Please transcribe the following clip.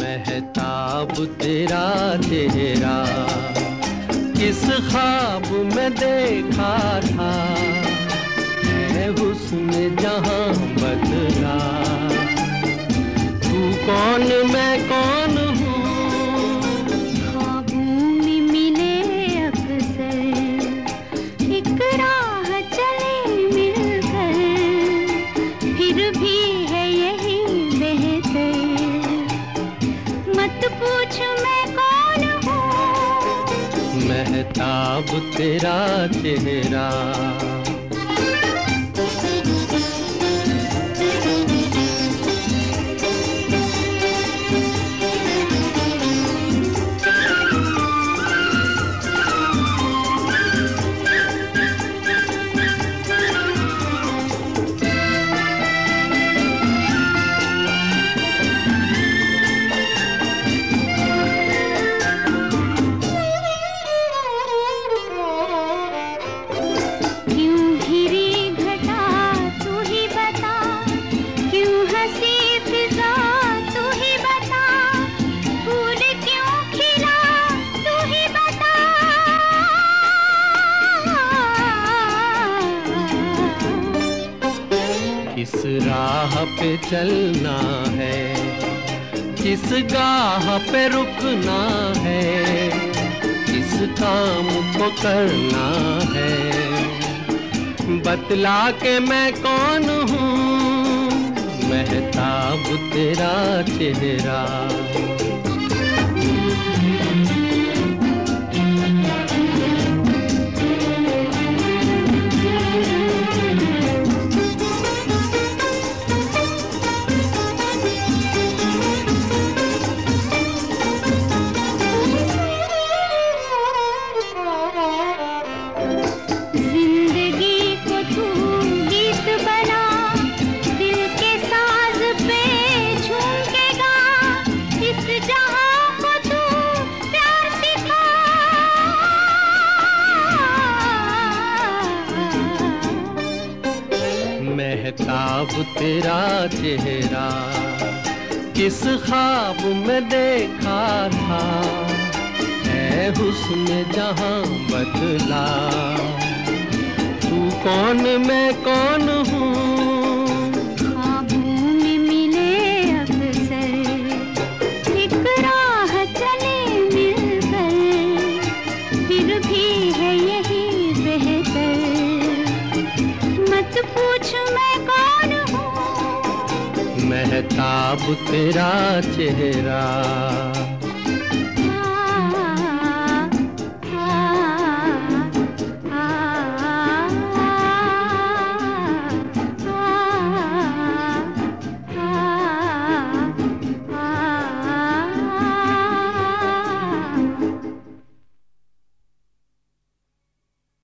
महताब तेरा तेरा। किस ख्वाब में देखा था है हुस्न जहाँ बदला। तू कौन महताब तेरा चेहरा किस राह पे चलना है? किस गाह पे रुकना है? किस काम को करना है? बतला के मैं कौन हूँ? महताब तेरा चेहरा। महताब तेरा चेहरा किस ख्वाब में देखा था? है हुस्न जहाँ बदला। तू कौन, मैं कौन हूँ? पूछ मैं कौन हूँ। महताब तेरा चेहरा।